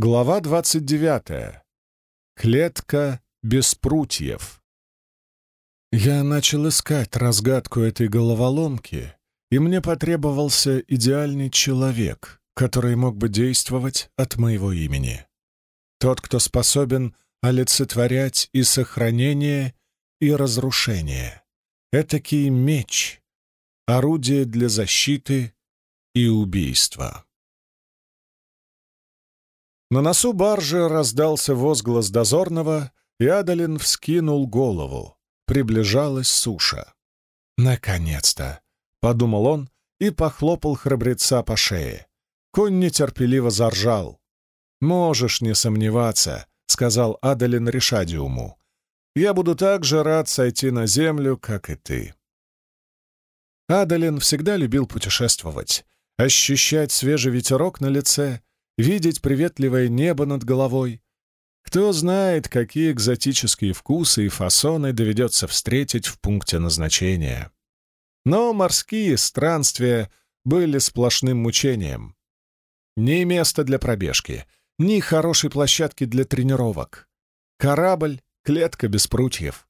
Глава 29. Клетка без прутьев. Я начал искать разгадку этой головоломки, и мне потребовался идеальный человек, который мог бы действовать от моего имени. Тот, кто способен олицетворять и сохранение, и разрушение. Этакий меч, орудие для защиты и убийства. На носу баржи раздался возглас дозорного, и Адалин вскинул голову. Приближалась суша. «Наконец-то!» — подумал он и похлопал храбреца по шее. Конь нетерпеливо заржал. «Можешь не сомневаться», — сказал Адалин Решадиуму. «Я буду так же рад сойти на землю, как и ты». Адалин всегда любил путешествовать, ощущать свежий ветерок на лице видеть приветливое небо над головой. Кто знает, какие экзотические вкусы и фасоны доведется встретить в пункте назначения. Но морские странствия были сплошным мучением. Ни места для пробежки, ни хорошей площадки для тренировок. Корабль — клетка без прутьев.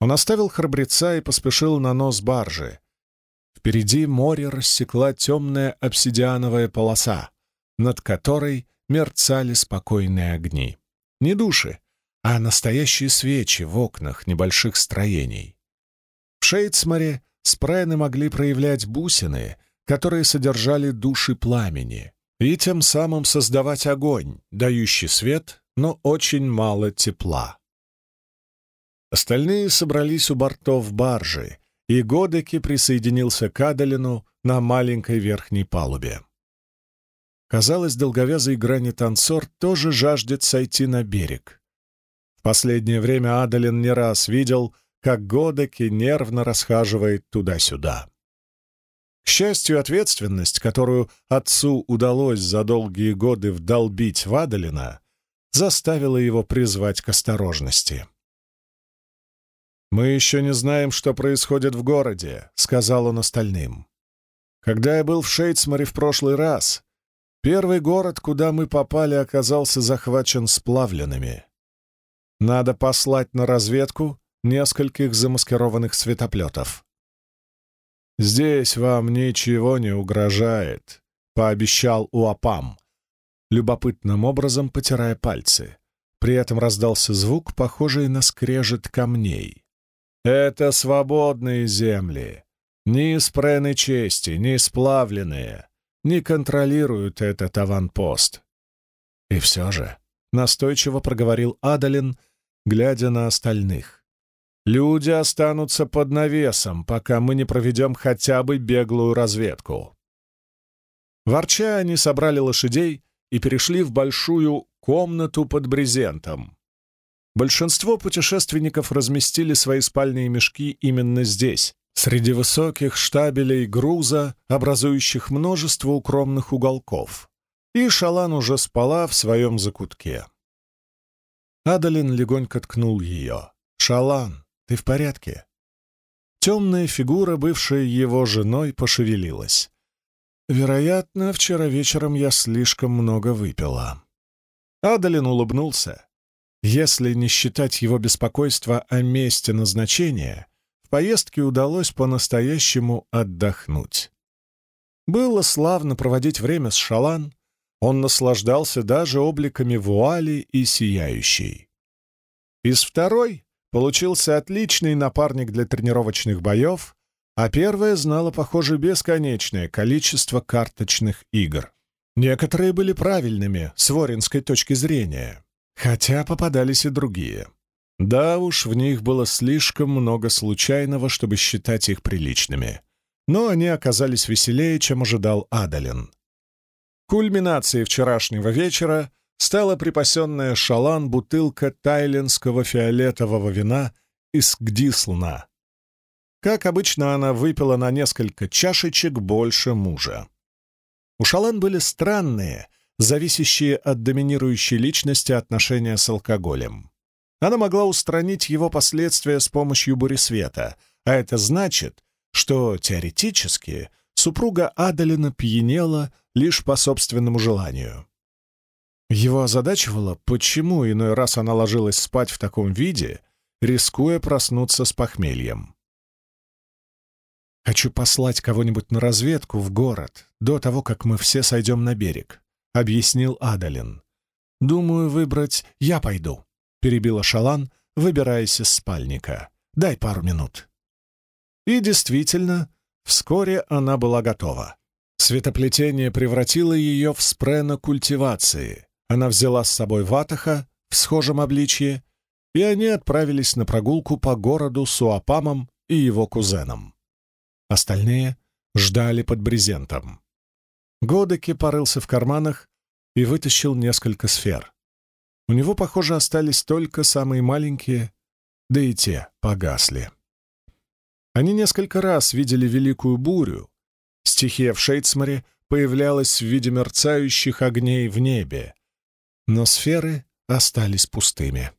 Он оставил храбреца и поспешил на нос баржи. Впереди море рассекла темная обсидиановая полоса над которой мерцали спокойные огни. Не души, а настоящие свечи в окнах небольших строений. В Шейцмаре спрены могли проявлять бусины, которые содержали души пламени, и тем самым создавать огонь, дающий свет, но очень мало тепла. Остальные собрались у бортов баржи, и Годеки присоединился к Адалину на маленькой верхней палубе. Казалось, долговязый грани-танцор тоже жаждет сойти на берег. В последнее время Адалин не раз видел, как Годеки нервно расхаживает туда-сюда. К счастью, ответственность, которую отцу удалось за долгие годы вдолбить в Адалина, заставила его призвать к осторожности. «Мы еще не знаем, что происходит в городе», — сказал он остальным. «Когда я был в Шейцмаре в прошлый раз, Первый город, куда мы попали, оказался захвачен сплавленными. Надо послать на разведку нескольких замаскированных светоплетов. «Здесь вам ничего не угрожает», — пообещал Уапам, любопытным образом потирая пальцы. При этом раздался звук, похожий на скрежет камней. «Это свободные земли, ни спрены чести, ни сплавленные не контролируют этот аванпост. И все же, настойчиво проговорил Адалин, глядя на остальных. Люди останутся под навесом, пока мы не проведем хотя бы беглую разведку. Ворча, они собрали лошадей и перешли в большую комнату под брезентом. Большинство путешественников разместили свои спальные мешки именно здесь, среди высоких штабелей груза, образующих множество укромных уголков. И Шалан уже спала в своем закутке. Адалин легонько ткнул ее. «Шалан, ты в порядке?» Темная фигура, бывшая его женой, пошевелилась. «Вероятно, вчера вечером я слишком много выпила». Адалин улыбнулся. Если не считать его беспокойства о месте назначения, поездке удалось по-настоящему отдохнуть. Было славно проводить время с Шалан, он наслаждался даже обликами вуали и сияющей. Из второй получился отличный напарник для тренировочных боев, а первая знала, похоже, бесконечное количество карточных игр. Некоторые были правильными с воринской точки зрения, хотя попадались и другие. Да уж, в них было слишком много случайного, чтобы считать их приличными. Но они оказались веселее, чем ожидал Адалин. Кульминацией вчерашнего вечера стала припасенная шалан бутылка тайлинского фиолетового вина из Гдислна. Как обычно, она выпила на несколько чашечек больше мужа. У шалан были странные, зависящие от доминирующей личности отношения с алкоголем. Она могла устранить его последствия с помощью буресвета, а это значит, что, теоретически, супруга Адалина пьянела лишь по собственному желанию. Его озадачивало, почему иной раз она ложилась спать в таком виде, рискуя проснуться с похмельем. «Хочу послать кого-нибудь на разведку в город до того, как мы все сойдем на берег», — объяснил Адалин. «Думаю, выбрать я пойду», — перебила Шалан, выбираясь из спальника. «Дай пару минут». И действительно, вскоре она была готова. Светоплетение превратило ее в спрена культивации. Она взяла с собой Ватаха в схожем обличье, и они отправились на прогулку по городу с Уапамом и его кузеном. Остальные ждали под брезентом. Годеки порылся в карманах и вытащил несколько сфер. У него, похоже, остались только самые маленькие, да и те погасли. Они несколько раз видели великую бурю, Стихия в Шейцмаре появлялась в виде мерцающих огней в небе, но сферы остались пустыми.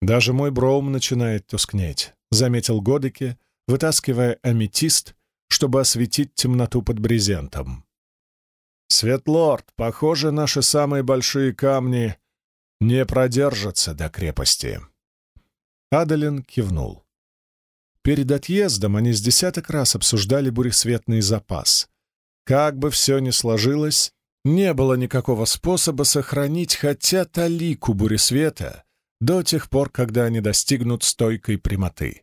«Даже мой броум начинает тускнеть», — заметил Годеке, вытаскивая аметист, чтобы осветить темноту под брезентом. «Светлорд, похоже, наши самые большие камни не продержатся до крепости». Адалин кивнул. Перед отъездом они с десяток раз обсуждали буресветный запас. Как бы все ни сложилось, не было никакого способа сохранить хотя талику буресвета до тех пор, когда они достигнут стойкой прямоты.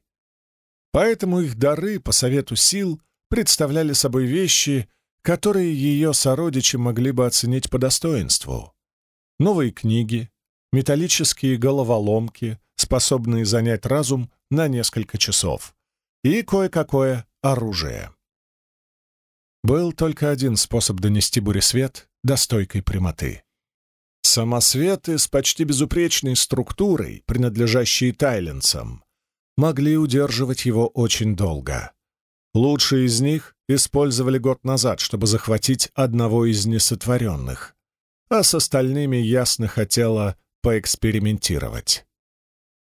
Поэтому их дары, по совету сил, представляли собой вещи, которые ее сородичи могли бы оценить по достоинству. Новые книги, металлические головоломки, способные занять разум на несколько часов и кое-какое оружие. Был только один способ донести буресвет до стойкой прямоты. Самосветы с почти безупречной структурой, принадлежащие тайленцам, могли удерживать его очень долго. Лучшие из них использовали год назад, чтобы захватить одного из несотворенных, а с остальными ясно хотела поэкспериментировать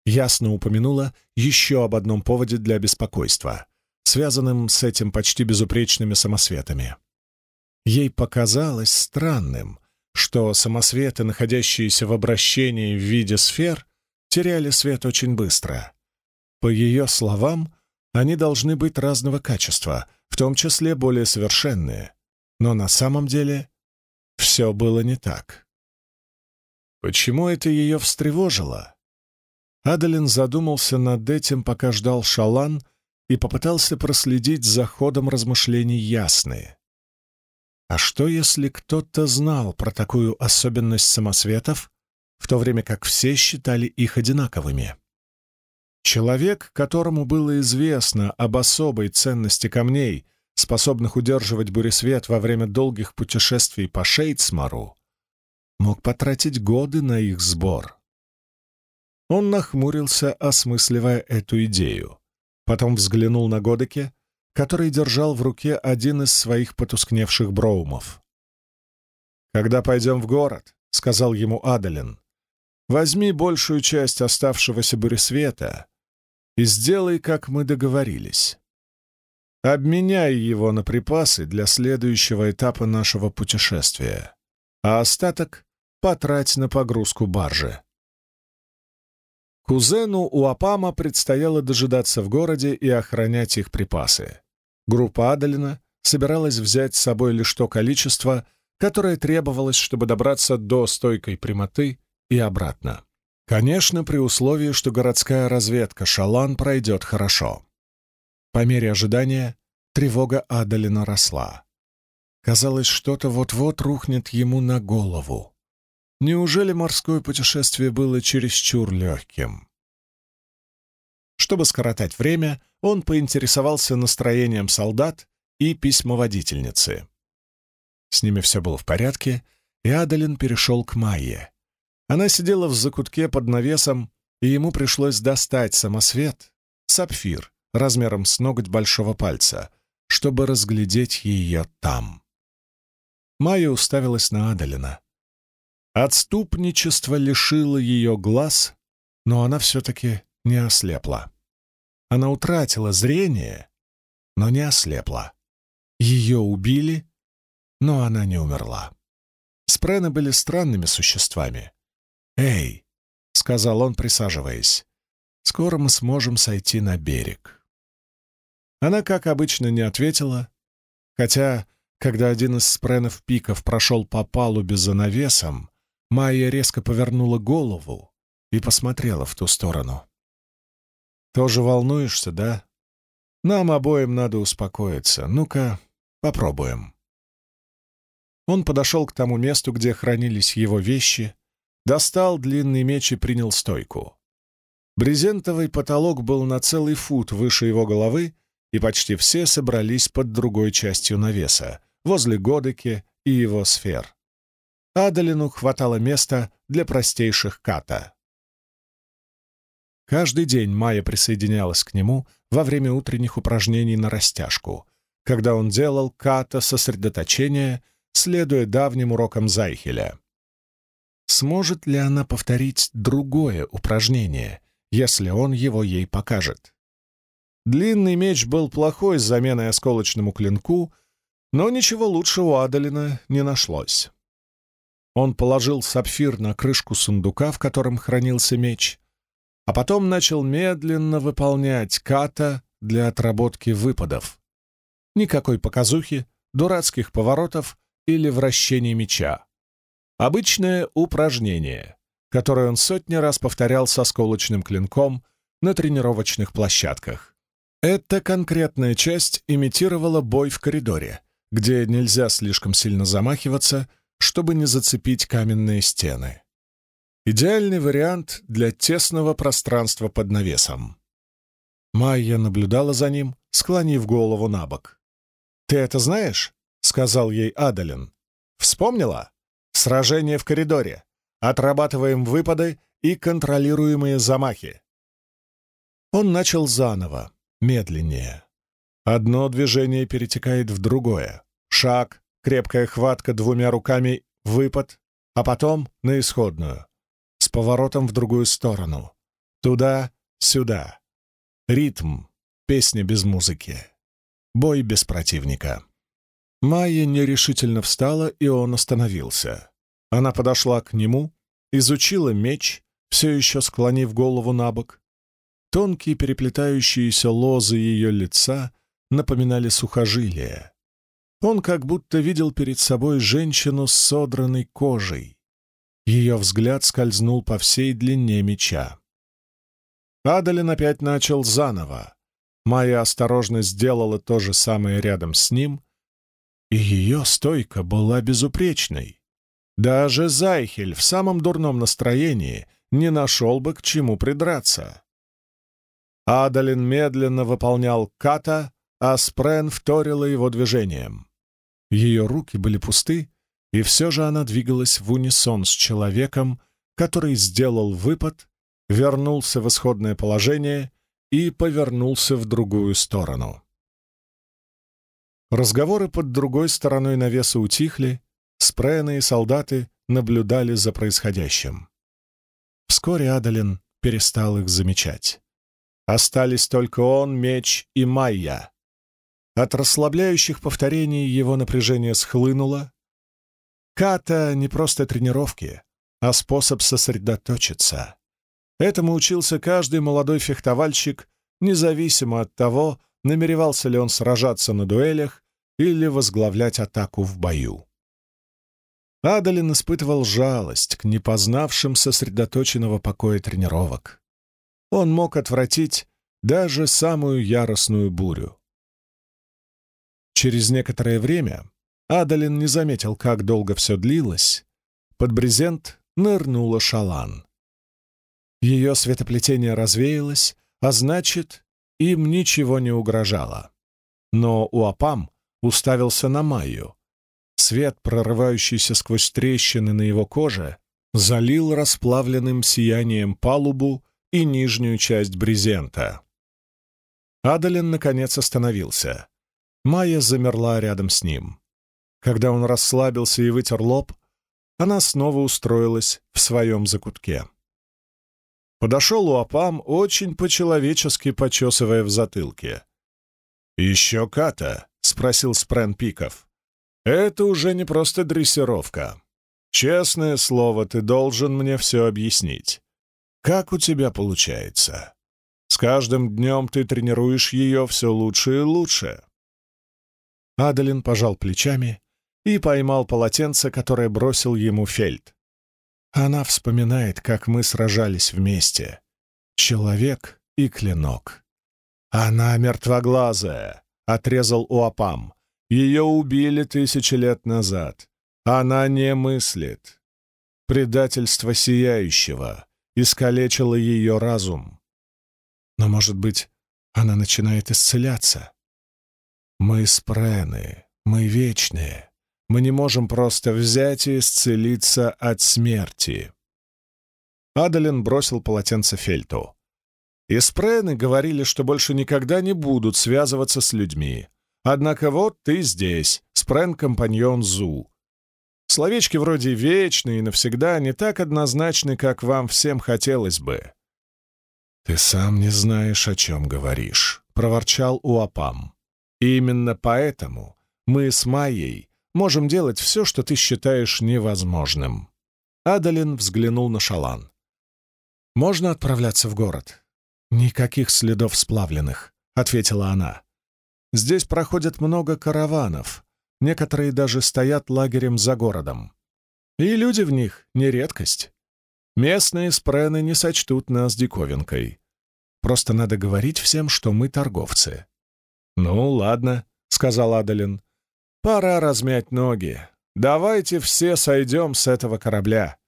ясно упомянула еще об одном поводе для беспокойства, связанном с этим почти безупречными самосветами. Ей показалось странным, что самосветы, находящиеся в обращении в виде сфер, теряли свет очень быстро. По ее словам, они должны быть разного качества, в том числе более совершенные, но на самом деле все было не так. Почему это ее встревожило? Адалин задумался над этим, пока ждал Шалан, и попытался проследить за ходом размышлений ясные. А что, если кто-то знал про такую особенность самосветов, в то время как все считали их одинаковыми? Человек, которому было известно об особой ценности камней, способных удерживать буресвет во время долгих путешествий по Шейцмару, мог потратить годы на их сбор. Он нахмурился, осмысливая эту идею. Потом взглянул на Годеке, который держал в руке один из своих потускневших броумов. «Когда пойдем в город», — сказал ему Адалин, — «возьми большую часть оставшегося буресвета и сделай, как мы договорились. Обменяй его на припасы для следующего этапа нашего путешествия, а остаток потрать на погрузку баржи». Кузену Уапама предстояло дожидаться в городе и охранять их припасы. Группа Адалина собиралась взять с собой лишь то количество, которое требовалось, чтобы добраться до стойкой прямоты и обратно. Конечно, при условии, что городская разведка Шалан пройдет хорошо. По мере ожидания тревога Адалина росла. Казалось, что-то вот-вот рухнет ему на голову. Неужели морское путешествие было чересчур легким? Чтобы скоротать время, он поинтересовался настроением солдат и письмоводительницы. С ними все было в порядке, и Адалин перешел к Майе. Она сидела в закутке под навесом, и ему пришлось достать самосвет, сапфир, размером с ноготь большого пальца, чтобы разглядеть ее там. Майя уставилась на Адалина. Отступничество лишило ее глаз, но она все-таки не ослепла. Она утратила зрение, но не ослепла. Ее убили, но она не умерла. Спрены были странными существами. «Эй!» — сказал он, присаживаясь. «Скоро мы сможем сойти на берег». Она, как обычно, не ответила, хотя, когда один из спренов пиков прошел по палубе за навесом, Майя резко повернула голову и посмотрела в ту сторону. «Тоже волнуешься, да? Нам обоим надо успокоиться. Ну-ка, попробуем». Он подошел к тому месту, где хранились его вещи, достал длинный меч и принял стойку. Брезентовый потолок был на целый фут выше его головы, и почти все собрались под другой частью навеса, возле Годеки и его сфер. Адалину хватало места для простейших ката. Каждый день Майя присоединялась к нему во время утренних упражнений на растяжку, когда он делал ката сосредоточения, следуя давним урокам Зайхеля. Сможет ли она повторить другое упражнение, если он его ей покажет? Длинный меч был плохой с заменой осколочному клинку, но ничего лучше у Адалина не нашлось. Он положил сапфир на крышку сундука, в котором хранился меч, а потом начал медленно выполнять ката для отработки выпадов. Никакой показухи, дурацких поворотов или вращений меча. Обычное упражнение, которое он сотни раз повторял со сколочным клинком на тренировочных площадках. Эта конкретная часть имитировала бой в коридоре, где нельзя слишком сильно замахиваться, чтобы не зацепить каменные стены. Идеальный вариант для тесного пространства под навесом. Майя наблюдала за ним, склонив голову на бок. «Ты это знаешь?» — сказал ей Адалин. «Вспомнила? Сражение в коридоре. Отрабатываем выпады и контролируемые замахи». Он начал заново, медленнее. Одно движение перетекает в другое. Шаг, крепкая хватка двумя руками, выпад, а потом на исходную с поворотом в другую сторону. Туда, сюда. Ритм, песня без музыки. Бой без противника. Майя нерешительно встала, и он остановился. Она подошла к нему, изучила меч, все еще склонив голову на бок. Тонкие переплетающиеся лозы ее лица напоминали сухожилия. Он как будто видел перед собой женщину с содранной кожей, ее взгляд скользнул по всей длине меча. Адалин опять начал заново. Майя осторожно сделала то же самое рядом с ним, и ее стойка была безупречной. Даже Зайхель в самом дурном настроении не нашел бы к чему придраться. Адалин медленно выполнял ката, а Спрен вторила его движением. Ее руки были пусты, и все же она двигалась в унисон с человеком, который сделал выпад, вернулся в исходное положение и повернулся в другую сторону. Разговоры под другой стороной навеса утихли, спрены солдаты наблюдали за происходящим. Вскоре Адалин перестал их замечать. Остались только он, меч и Майя. От расслабляющих повторений его напряжение схлынуло, Ката — не просто тренировки, а способ сосредоточиться. Этому учился каждый молодой фехтовальщик, независимо от того, намеревался ли он сражаться на дуэлях или возглавлять атаку в бою. Адалин испытывал жалость к непознавшим сосредоточенного покоя тренировок. Он мог отвратить даже самую яростную бурю. Через некоторое время Адалин не заметил, как долго все длилось. Под брезент нырнула шалан. Ее светоплетение развеялось, а значит, им ничего не угрожало. Но Уапам уставился на Майю. Свет, прорывающийся сквозь трещины на его коже, залил расплавленным сиянием палубу и нижнюю часть брезента. Адалин, наконец, остановился. Майя замерла рядом с ним. Когда он расслабился и вытер лоб, она снова устроилась в своем закутке. Подошел Уапам, очень по-человечески почесывая в затылке. «Еще ката?» — спросил Спрен Пиков. «Это уже не просто дрессировка. Честное слово, ты должен мне все объяснить. Как у тебя получается? С каждым днем ты тренируешь ее все лучше и лучше». Адалин пожал плечами и поймал полотенце, которое бросил ему Фельд. Она вспоминает, как мы сражались вместе. Человек и клинок. «Она мертвоглазая», — отрезал Уапам. «Ее убили тысячи лет назад. Она не мыслит. Предательство сияющего искалечило ее разум. Но, может быть, она начинает исцеляться? Мы спрены, мы вечные. Мы не можем просто взять и исцелиться от смерти. Адалин бросил полотенце Фельту. Испрены говорили, что больше никогда не будут связываться с людьми. Однако вот ты здесь, спрен-компаньон Зу, Словечки вроде «вечные» и «навсегда» не так однозначны, как вам всем хотелось бы. «Ты сам не знаешь, о чем говоришь», — проворчал Уапам. «Именно поэтому мы с Майей можем делать все, что ты считаешь невозможным». Адалин взглянул на Шалан. «Можно отправляться в город?» «Никаких следов сплавленных», — ответила она. «Здесь проходит много караванов, Некоторые даже стоят лагерем за городом. И люди в них — не редкость. Местные спрены не сочтут нас диковинкой. Просто надо говорить всем, что мы торговцы. «Ну, ладно», — сказал Адалин. «Пора размять ноги. Давайте все сойдем с этого корабля.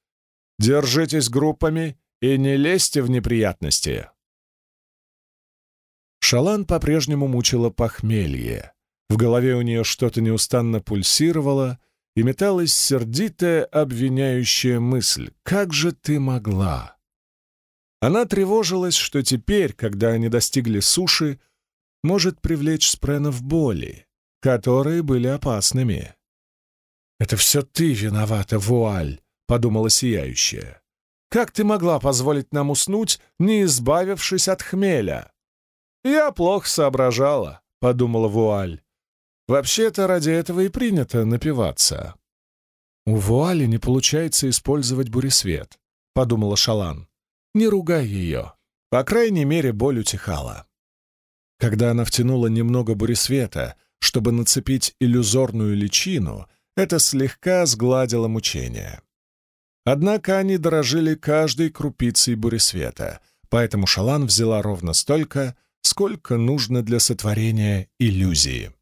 Держитесь группами и не лезьте в неприятности». Шалан по-прежнему мучила похмелье. В голове у нее что-то неустанно пульсировало, и металась сердитая, обвиняющая мысль «Как же ты могла?». Она тревожилась, что теперь, когда они достигли суши, может привлечь спренов боли, которые были опасными. «Это все ты виновата, Вуаль», — подумала сияющая. «Как ты могла позволить нам уснуть, не избавившись от хмеля?» «Я плохо соображала», — подумала Вуаль. Вообще-то ради этого и принято напиваться. «У Вуали не получается использовать буресвет», — подумала Шалан. «Не ругай ее». По крайней мере, боль утихала. Когда она втянула немного буресвета, чтобы нацепить иллюзорную личину, это слегка сгладило мучение. Однако они дорожили каждой крупицей буресвета, поэтому Шалан взяла ровно столько, сколько нужно для сотворения иллюзии.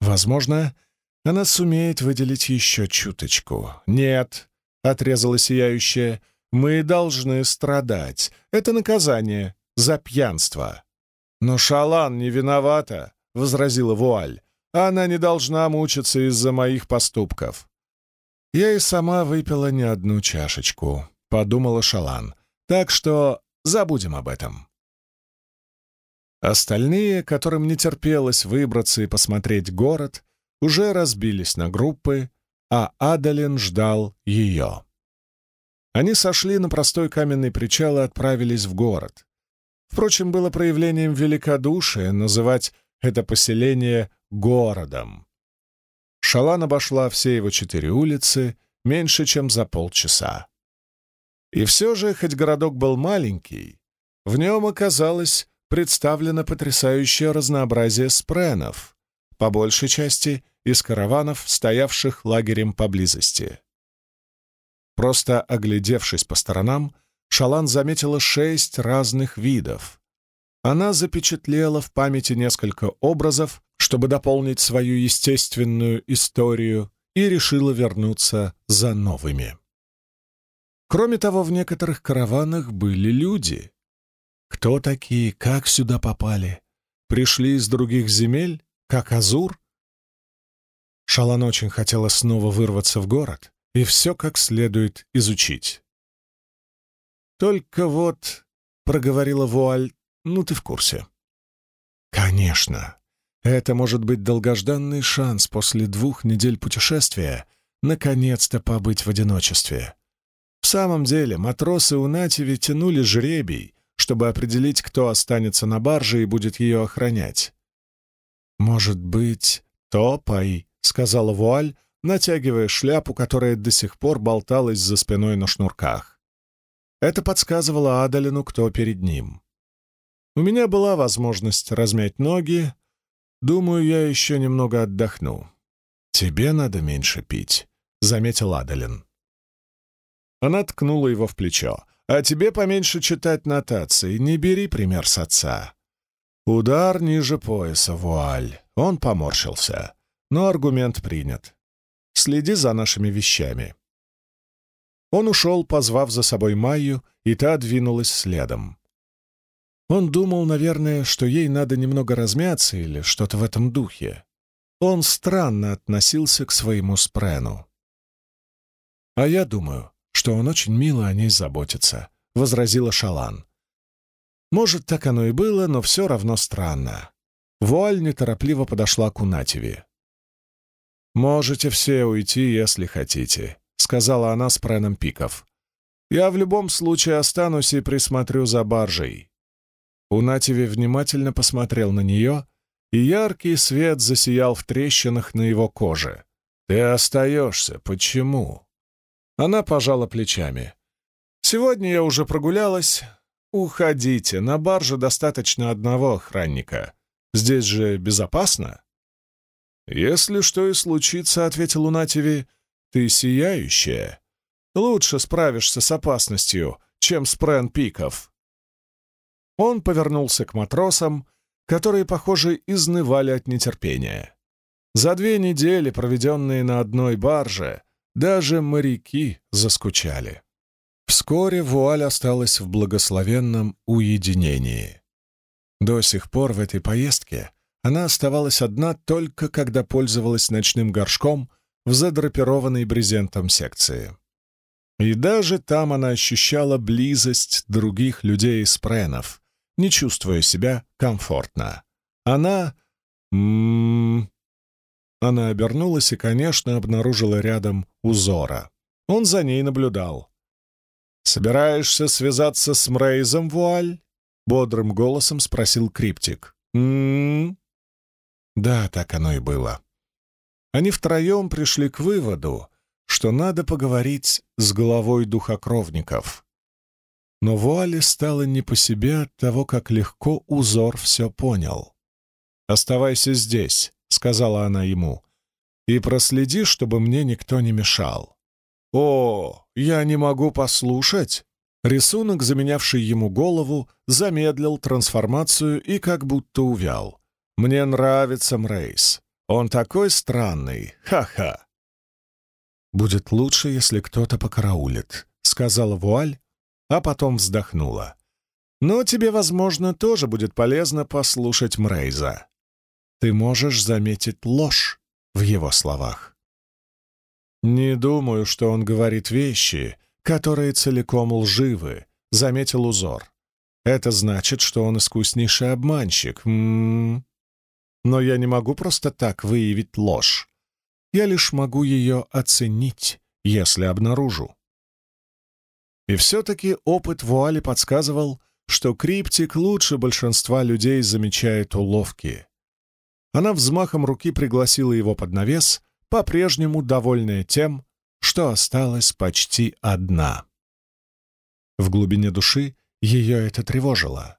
Возможно, она сумеет выделить еще чуточку. «Нет», — отрезала сияющая, — «мы должны страдать. Это наказание за пьянство». «Но Шалан не виновата», — возразила Вуаль. «Она не должна мучиться из-за моих поступков». «Я и сама выпила не одну чашечку», — подумала Шалан. «Так что забудем об этом». Остальные, которым не терпелось выбраться и посмотреть город, уже разбились на группы, а Адалин ждал ее. Они сошли на простой каменный причал и отправились в город. Впрочем, было проявлением великодушия называть это поселение городом. Шалан обошла все его четыре улицы меньше, чем за полчаса. И все же, хоть городок был маленький, в нем оказалось представлено потрясающее разнообразие спренов, по большей части из караванов, стоявших лагерем поблизости. Просто оглядевшись по сторонам, Шалан заметила шесть разных видов. Она запечатлела в памяти несколько образов, чтобы дополнить свою естественную историю, и решила вернуться за новыми. Кроме того, в некоторых караванах были люди, кто такие, как сюда попали? Пришли из других земель, как Азур? Шалан очень хотела снова вырваться в город и все как следует изучить. «Только вот», — проговорила Вуаль, — «ну ты в курсе». «Конечно. Это может быть долгожданный шанс после двух недель путешествия наконец-то побыть в одиночестве. В самом деле, матросы у Нативи тянули жребий, чтобы определить, кто останется на барже и будет ее охранять. «Может быть, топай», — сказала Вуаль, натягивая шляпу, которая до сих пор болталась за спиной на шнурках. Это подсказывало Адалину, кто перед ним. У меня была возможность размять ноги. Думаю, я еще немного отдохну. «Тебе надо меньше пить», — заметил Адалин. Она ткнула его в плечо. «А тебе поменьше читать нотации, не бери пример с отца». Удар ниже пояса, вуаль. Он поморщился. Но аргумент принят. Следи за нашими вещами. Он ушел, позвав за собой Майю, и та двинулась следом. Он думал, наверное, что ей надо немного размяться или что-то в этом духе. Он странно относился к своему спрену. «А я думаю, что он очень мило о ней заботится», — возразила Шалан. Может, так оно и было, но все равно странно. Вуаль неторопливо подошла к Унативе. «Можете все уйти, если хотите», — сказала она с преном пиков. «Я в любом случае останусь и присмотрю за баржей». Унативе внимательно посмотрел на нее, и яркий свет засиял в трещинах на его коже. «Ты остаешься. Почему?» Она пожала плечами. «Сегодня я уже прогулялась. Уходите. На барже достаточно одного охранника. Здесь же безопасно?» «Если что и случится», — ответил Унативи, — «ты сияющая. Лучше справишься с опасностью, чем с Прен Пиков». Он повернулся к матросам, которые, похоже, изнывали от нетерпения. За две недели, проведенные на одной барже, даже моряки заскучали. Вскоре вуаль осталась в благословенном уединении. До сих пор в этой поездке она оставалась одна только когда пользовалась ночным горшком в задрапированной брезентом секции. И даже там она ощущала близость других людей из пренов, не чувствуя себя комфортно. Она... М -м -м. Она обернулась и, конечно, обнаружила рядом узора. Он за ней наблюдал. «Собираешься связаться с Мрейзом, Вуаль?» — бодрым голосом спросил Криптик. «М-м-м». Да, так оно и было. Они втроем пришли к выводу, что надо поговорить с головой духокровников. Но Вуале стало не по себе от того, как легко узор все понял. «Оставайся здесь», — сказала она ему, — «и проследи, чтобы мне никто не мешал». «О, я не могу послушать!» Рисунок, заменявший ему голову, замедлил трансформацию и как будто увял. «Мне нравится Мрейс. Он такой странный. Ха-ха!» «Будет лучше, если кто-то покараулит», — сказала Вуаль, а потом вздохнула. «Но тебе, возможно, тоже будет полезно послушать Мрейза. Ты можешь заметить ложь в его словах». «Не думаю, что он говорит вещи, которые целиком лживы», — заметил узор. «Это значит, что он искуснейший обманщик. М -м -м. Но я не могу просто так выявить ложь. Я лишь могу ее оценить, если обнаружу». И все-таки опыт вуали подсказывал, что криптик лучше большинства людей замечает уловки. Она взмахом руки пригласила его под навес, по-прежнему довольная тем, что осталась почти одна. В глубине души ее это тревожило.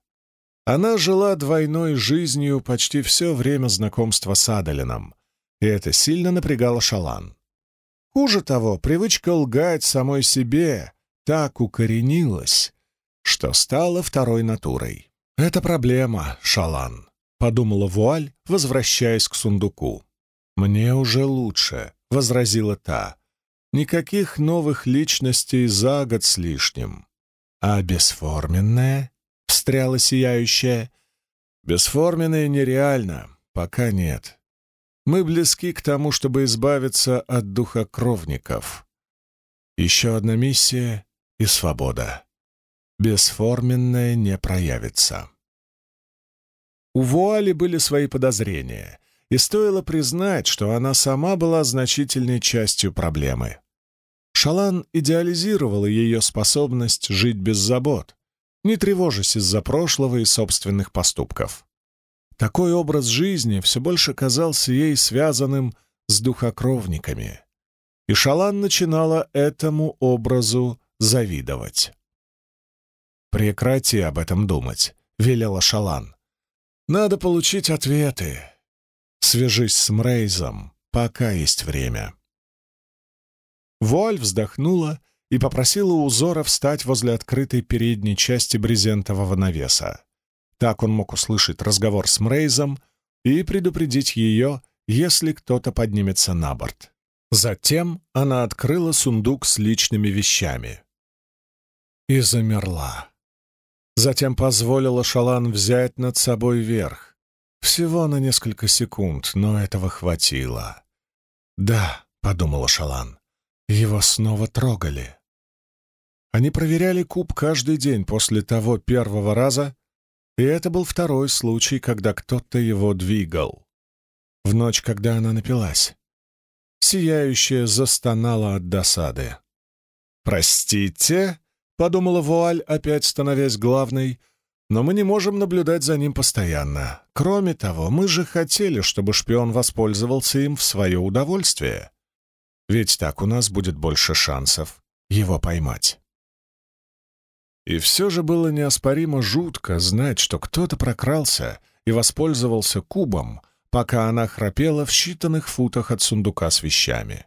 Она жила двойной жизнью почти все время знакомства с Адалином, и это сильно напрягало Шалан. Хуже того, привычка лгать самой себе так укоренилась, что стала второй натурой. «Это проблема, Шалан», — подумала Вуаль, возвращаясь к сундуку. «Мне уже лучше», — возразила та. «Никаких новых личностей за год с лишним». «А бесформенная?» — встряла сияющая. «Бесформенная нереально, пока нет. Мы близки к тому, чтобы избавиться от духокровников. Еще одна миссия, и свобода. Бесформенное не проявится. У Вуали были свои подозрения, и стоило признать, что она сама была значительной частью проблемы. Шалан идеализировала ее способность жить без забот, не тревожась из-за прошлого и собственных поступков. Такой образ жизни все больше казался ей связанным с духокровниками, и Шалан начинала этому образу завидовать. «Прекрати об этом думать», — велела Шалан. «Надо получить ответы. Свяжись с Мрейзом, пока есть время». Вуаль вздохнула и попросила Узора встать возле открытой передней части брезентового навеса. Так он мог услышать разговор с Мрейзом и предупредить ее, если кто-то поднимется на борт. Затем она открыла сундук с личными вещами. И замерла. Затем позволила Шалан взять над собой верх. Всего на несколько секунд, но этого хватило. «Да», — подумала Шалан, — «его снова трогали». Они проверяли куб каждый день после того первого раза, и это был второй случай, когда кто-то его двигал. В ночь, когда она напилась. Сияющая застонала от досады. «Простите», — подумала Вуаль, опять становясь главной, «но мы не можем наблюдать за ним постоянно. Кроме того, мы же хотели, чтобы шпион воспользовался им в свое удовольствие. Ведь так у нас будет больше шансов его поймать». И все же было неоспоримо жутко знать, что кто-то прокрался и воспользовался кубом, пока она храпела в считанных футах от сундука с вещами.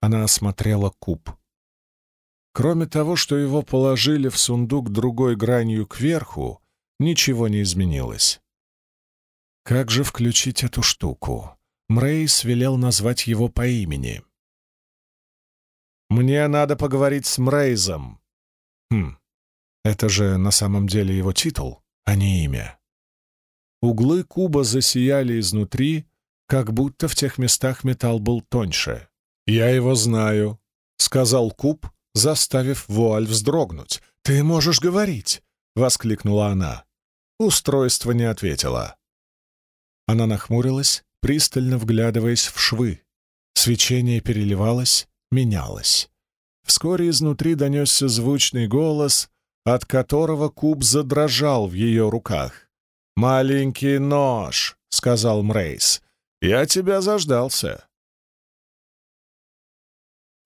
Она осмотрела куб. Кроме того, что его положили в сундук другой гранью кверху, ничего не изменилось. Как же включить эту штуку? Мрейс велел назвать его по имени. «Мне надо поговорить с Мрейзом». «Хм, это же на самом деле его титул, а не имя». Углы куба засияли изнутри, как будто в тех местах металл был тоньше. «Я его знаю», — сказал куб, заставив вуаль вздрогнуть. «Ты можешь говорить!» — воскликнула она. Устройство не ответило. Она нахмурилась, пристально вглядываясь в швы. Свечение переливалось, менялось. Вскоре изнутри донесся звучный голос, от которого куб задрожал в ее руках. «Маленький нож», — сказал Мрейс. «Я тебя заждался».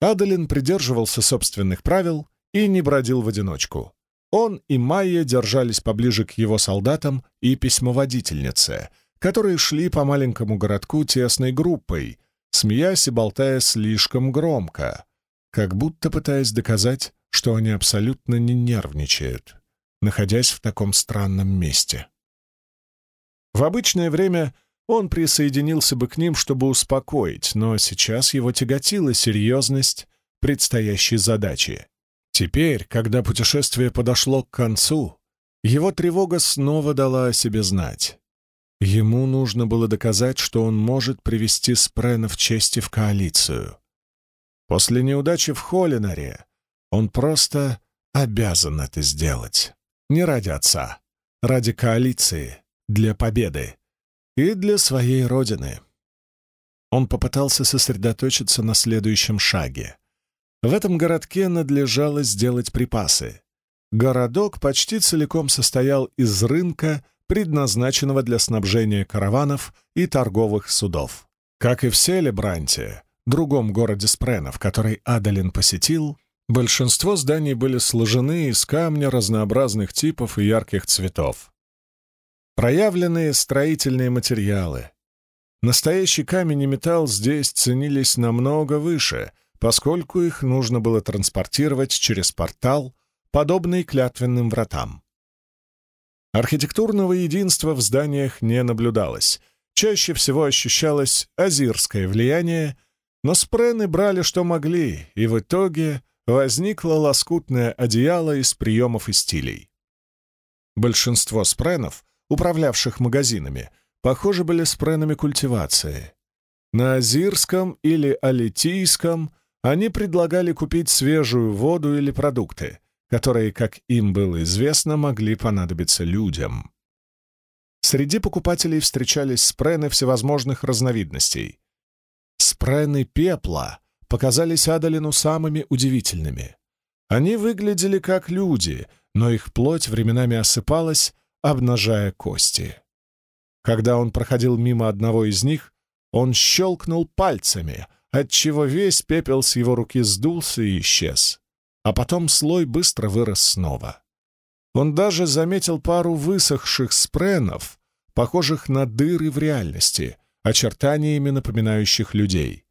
Адалин придерживался собственных правил и не бродил в одиночку. Он и Майя держались поближе к его солдатам и письмоводительнице, которые шли по маленькому городку тесной группой, смеясь и болтая слишком громко, как будто пытаясь доказать, что они абсолютно не нервничают, находясь в таком странном месте. В обычное время он присоединился бы к ним, чтобы успокоить, но сейчас его тяготила серьезность предстоящей задачи. Теперь, когда путешествие подошло к концу, его тревога снова дала о себе знать. Ему нужно было доказать, что он может привести Спрена в чести в коалицию. После неудачи в Холлинаре он просто обязан это сделать. Не ради отца, ради коалиции, для победы и для своей родины. Он попытался сосредоточиться на следующем шаге. В этом городке надлежало сделать припасы. Городок почти целиком состоял из рынка, предназначенного для снабжения караванов и торговых судов. Как и в Селебранте, другом городе Спренов, который Адалин посетил, большинство зданий были сложены из камня разнообразных типов и ярких цветов. Проявленные строительные материалы. Настоящий камень и металл здесь ценились намного выше, поскольку их нужно было транспортировать через портал, подобный клятвенным вратам. Архитектурного единства в зданиях не наблюдалось. Чаще всего ощущалось азирское влияние, но спрены брали что могли, и в итоге возникло лоскутное одеяло из приемов и стилей. Большинство спренов управлявших магазинами, похоже, были спренами культивации. На Азирском или Алитийском они предлагали купить свежую воду или продукты, которые, как им было известно, могли понадобиться людям. Среди покупателей встречались спрены всевозможных разновидностей. Спрены пепла показались Адалину самыми удивительными. Они выглядели как люди, но их плоть временами осыпалась, обнажая кости. Когда он проходил мимо одного из них, он щелкнул пальцами, отчего весь пепел с его руки сдулся и исчез. А потом слой быстро вырос снова. Он даже заметил пару высохших спренов, похожих на дыры в реальности, очертаниями напоминающих людей.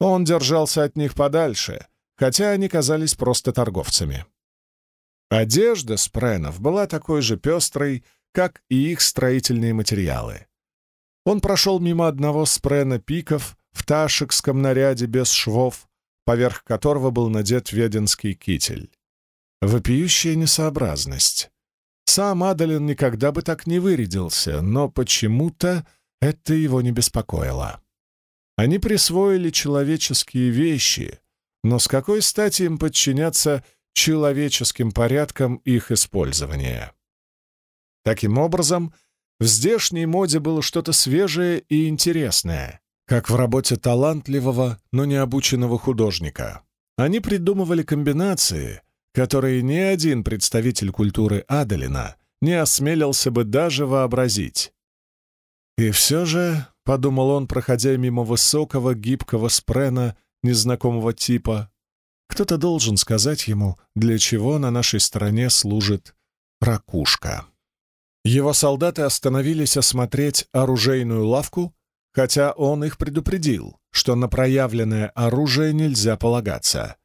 Он держался от них подальше, хотя они казались просто торговцами. Одежда спренов была такой же пестрой, как и их строительные материалы. Он прошел мимо одного спрена пиков в ташекском наряде без швов, поверх которого был надет веденский китель. Вопиющая несообразность. Сам Адалин никогда бы так не вырядился, но почему-то это его не беспокоило. Они присвоили человеческие вещи, но с какой стати им подчиняться человеческим порядкам их использования? Таким образом, в здешней моде было что-то свежее и интересное, как в работе талантливого, но необученного художника. Они придумывали комбинации, которые ни один представитель культуры Адалина не осмелился бы даже вообразить. И все же, — подумал он, проходя мимо высокого, гибкого спрена незнакомого типа, кто-то должен сказать ему, для чего на нашей стороне служит ракушка. Его солдаты остановились осмотреть оружейную лавку, хотя он их предупредил, что на проявленное оружие нельзя полагаться.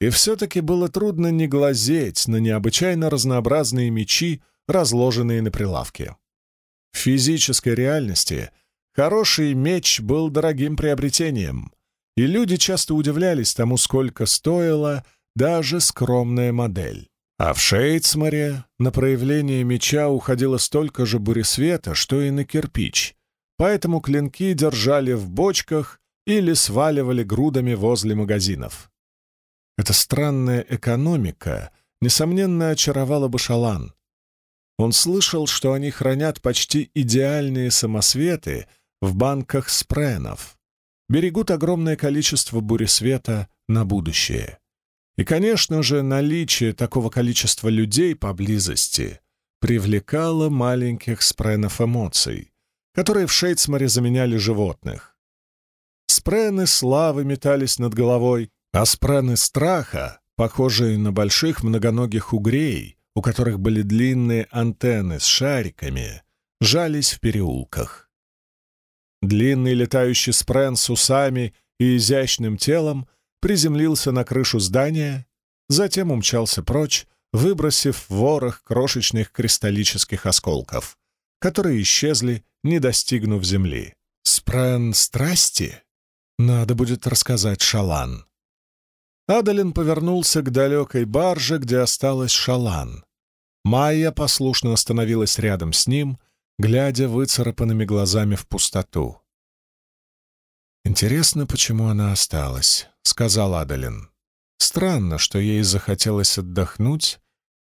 И все-таки было трудно не глазеть на необычайно разнообразные мечи, разложенные на прилавке. В физической реальности хороший меч был дорогим приобретением, и люди часто удивлялись тому, сколько стоила даже скромная модель. А в Шейцмаре на проявление меча уходило столько же буресвета, что и на кирпич, поэтому клинки держали в бочках или сваливали грудами возле магазинов. Эта странная экономика, несомненно, очаровала бы Шалан. Он слышал, что они хранят почти идеальные самосветы в банках спренов, берегут огромное количество буресвета на будущее. И, конечно же, наличие такого количества людей поблизости привлекало маленьких спренов эмоций, которые в Шейцмаре заменяли животных. Спрены славы метались над головой, а спрены страха, похожие на больших многоногих угрей, у которых были длинные антенны с шариками, жались в переулках. Длинный летающий спрен с усами и изящным телом — приземлился на крышу здания, затем умчался прочь, выбросив ворох крошечных кристаллических осколков, которые исчезли, не достигнув земли. «Спрен страсти?» Надо будет рассказать Шалан. Адалин повернулся к далекой барже, где осталась Шалан. Майя послушно остановилась рядом с ним, глядя выцарапанными глазами в пустоту. Интересно, почему она осталась. — сказал Адалин. «Странно, что ей захотелось отдохнуть,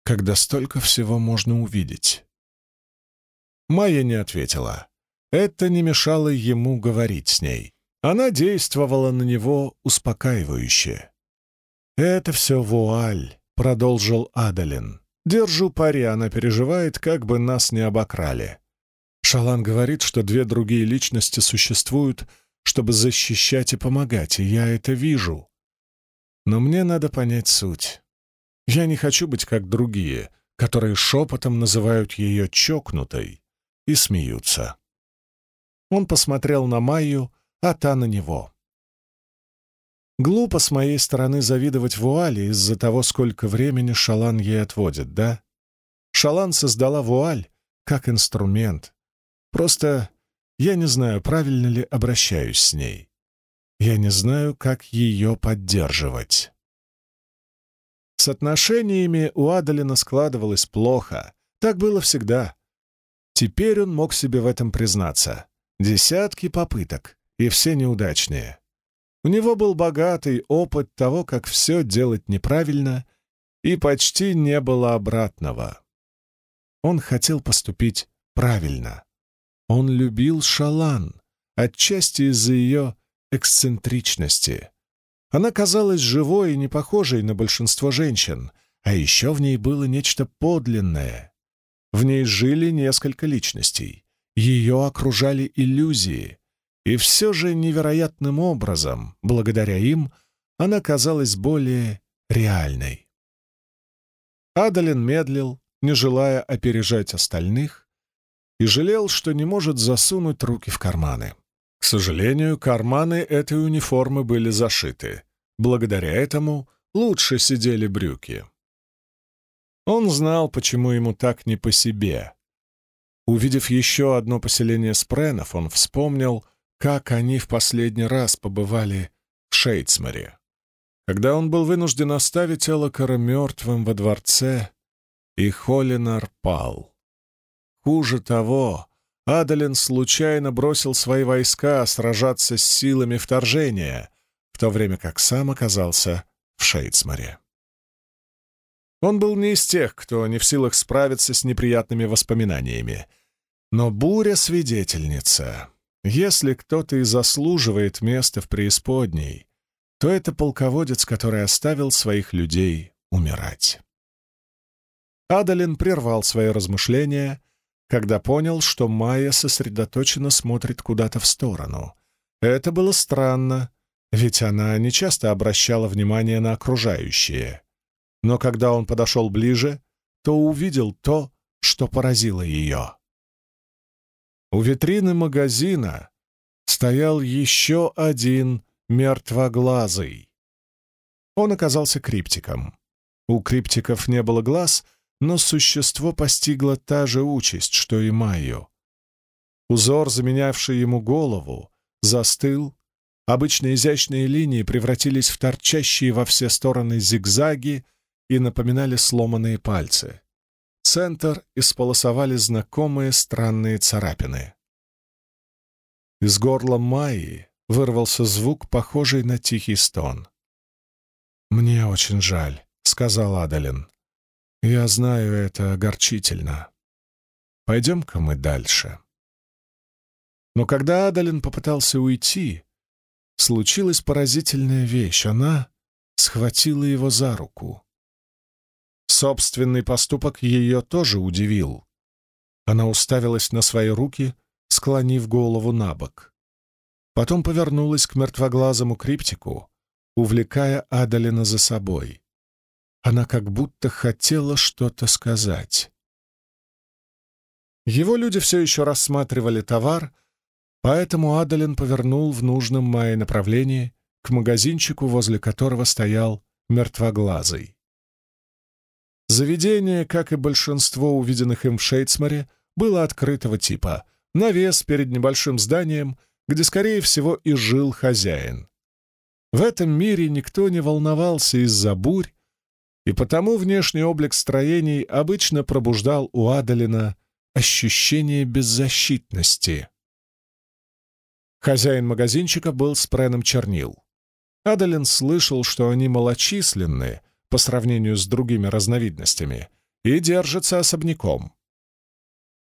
когда столько всего можно увидеть». Майя не ответила. Это не мешало ему говорить с ней. Она действовала на него успокаивающе. «Это все вуаль», — продолжил Адалин. «Держу пари, она переживает, как бы нас не обокрали». Шалан говорит, что две другие личности существуют, чтобы защищать и помогать, и я это вижу. Но мне надо понять суть. Я не хочу быть как другие, которые шепотом называют ее чокнутой и смеются. Он посмотрел на Майю, а та на него. Глупо с моей стороны завидовать вуали из-за того, сколько времени Шалан ей отводит, да? Шалан создала вуаль как инструмент. Просто я не знаю, правильно ли обращаюсь с ней. Я не знаю, как ее поддерживать. С отношениями у Адалина складывалось плохо. Так было всегда. Теперь он мог себе в этом признаться. Десятки попыток, и все неудачные. У него был богатый опыт того, как все делать неправильно, и почти не было обратного. Он хотел поступить правильно. Он любил Шалан, отчасти из-за ее эксцентричности. Она казалась живой и не похожей на большинство женщин, а еще в ней было нечто подлинное. В ней жили несколько личностей. Ее окружали иллюзии. И все же невероятным образом, благодаря им, она казалась более реальной. Адалин медлил, не желая опережать остальных, и жалел, что не может засунуть руки в карманы. К сожалению, карманы этой униформы были зашиты. Благодаря этому лучше сидели брюки. Он знал, почему ему так не по себе. Увидев еще одно поселение спренов, он вспомнил, как они в последний раз побывали в Шейцмаре. Когда он был вынужден оставить Элокара мертвым во дворце, и Холлинар пал. Хуже того, Адалин случайно бросил свои войска сражаться с силами вторжения, в то время как сам оказался в Шейцмаре. Он был не из тех, кто не в силах справиться с неприятными воспоминаниями. Но буря-свидетельница. Если кто-то и заслуживает места в преисподней, то это полководец, который оставил своих людей умирать. Адалин прервал свои размышления, когда понял, что Майя сосредоточенно смотрит куда-то в сторону. Это было странно, ведь она нечасто обращала внимание на окружающее. Но когда он подошел ближе, то увидел то, что поразило ее. У витрины магазина стоял еще один мертвоглазый. Он оказался криптиком. У криптиков не было глаз, но существо постигло та же участь, что и Майю. Узор, заменявший ему голову, застыл, обычно изящные линии превратились в торчащие во все стороны зигзаги и напоминали сломанные пальцы. Центр исполосовали знакомые странные царапины. Из горла Майи вырвался звук, похожий на тихий стон. «Мне очень жаль», — сказал Адалин. «Я знаю, это огорчительно. Пойдем-ка мы дальше». Но когда Адалин попытался уйти, случилась поразительная вещь. Она схватила его за руку. Собственный поступок ее тоже удивил. Она уставилась на свои руки, склонив голову на бок потом повернулась к мертвоглазому криптику, увлекая Адалина за собой. Она как будто хотела что-то сказать. Его люди все еще рассматривали товар, поэтому Адалин повернул в нужном мае направлении к магазинчику, возле которого стоял мертвоглазый. Заведение, как и большинство увиденных им в Шейцмаре, было открытого типа. Навес перед небольшим зданием — где, скорее всего, и жил хозяин. В этом мире никто не волновался из-за бурь, и потому внешний облик строений обычно пробуждал у Адалина ощущение беззащитности. Хозяин магазинчика был с преном чернил. Адалин слышал, что они малочисленны по сравнению с другими разновидностями и держатся особняком.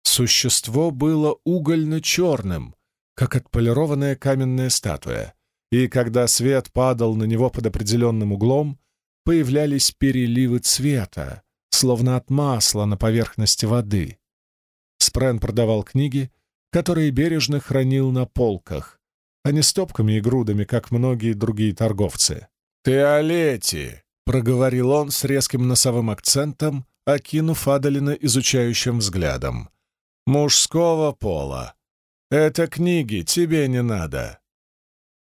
Существо было угольно-черным, как отполированная каменная статуя, и когда свет падал на него под определенным углом, появлялись переливы цвета, словно от масла на поверхности воды. Спрен продавал книги, которые бережно хранил на полках, а не стопками и грудами, как многие другие торговцы. «Теолети!» — проговорил он с резким носовым акцентом, окинув Адалина изучающим взглядом. «Мужского пола, это книги, тебе не надо.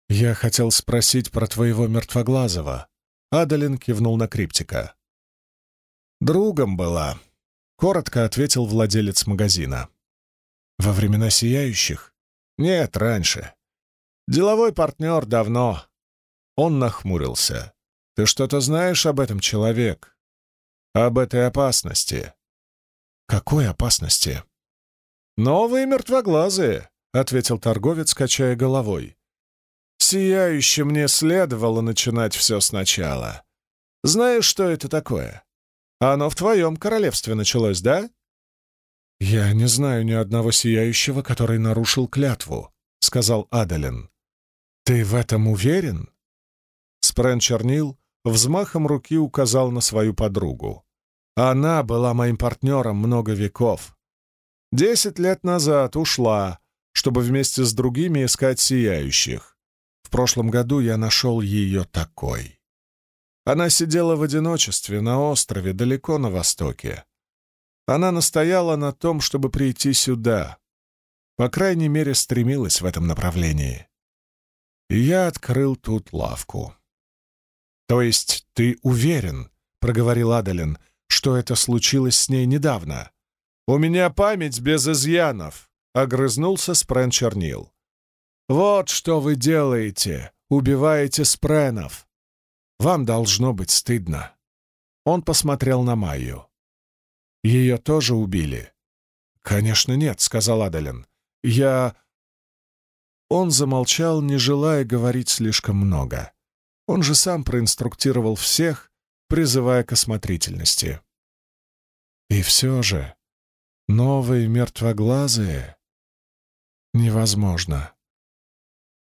Я хотел спросить про твоего мертвоглазого. Адалин кивнул на криптика. Другом была, коротко ответил владелец магазина. Во времена сияющих? Нет, раньше. Деловой партнер давно. Он нахмурился. Ты что-то знаешь об этом человек? Об этой опасности? Какой опасности? Новые мертвоглазые. — ответил торговец, качая головой. «Сияюще мне следовало начинать все сначала. Знаешь, что это такое? Оно в твоем королевстве началось, да?» «Я не знаю ни одного сияющего, который нарушил клятву», — сказал Адалин. «Ты в этом уверен?» Спрен чернил, взмахом руки указал на свою подругу. «Она была моим партнером много веков. Десять лет назад ушла, чтобы вместе с другими искать сияющих. В прошлом году я нашел ее такой. Она сидела в одиночестве на острове далеко на востоке. Она настояла на том, чтобы прийти сюда. По крайней мере, стремилась в этом направлении. И я открыл тут лавку. «То есть ты уверен, — проговорил Адалин, — что это случилось с ней недавно?» «У меня память без изъянов», — огрызнулся Спрен Чернил. «Вот что вы делаете, убиваете спренов. Вам должно быть стыдно». Он посмотрел на Майю. «Ее тоже убили?» «Конечно нет», — сказал Адалин. «Я...» Он замолчал, не желая говорить слишком много. Он же сам проинструктировал всех, призывая к осмотрительности. И все же, новые мертвоглазые невозможно.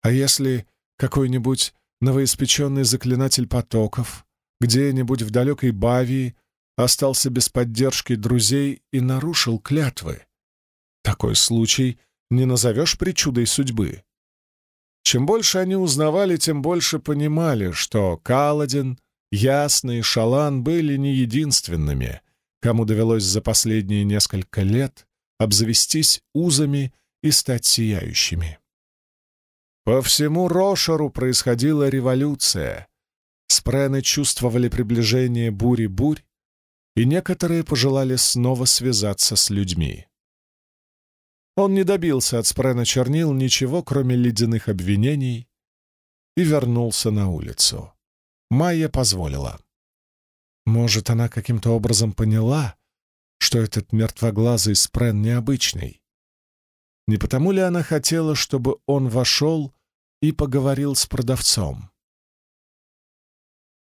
А если какой-нибудь новоиспеченный заклинатель потоков где-нибудь в далекой Бавии остался без поддержки друзей и нарушил клятвы? Такой случай не назовешь причудой судьбы. Чем больше они узнавали, тем больше понимали, что Каладин, Ясный Шалан были не единственными, кому довелось за последние несколько лет обзавестись узами и стать сияющими. По всему Рошару происходила революция. Спрены чувствовали приближение бури-бурь, и некоторые пожелали снова связаться с людьми. Он не добился от Спрена чернил ничего, кроме ледяных обвинений, и вернулся на улицу. Майя позволила. Может, она каким-то образом поняла, что этот мертвоглазый Спрен необычный. Не потому ли она хотела, чтобы он вошел и поговорил с продавцом?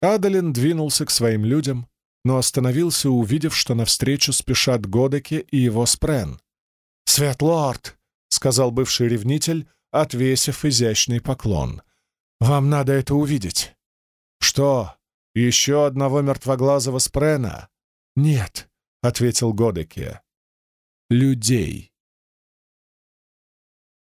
Адалин двинулся к своим людям, но остановился, увидев, что навстречу спешат Годеке и его Спрен. «Светлорд!» — сказал бывший ревнитель, отвесив изящный поклон. «Вам надо это увидеть». «Что, еще одного мертвоглазого Спрена?» «Нет», — ответил Годеке. «Людей».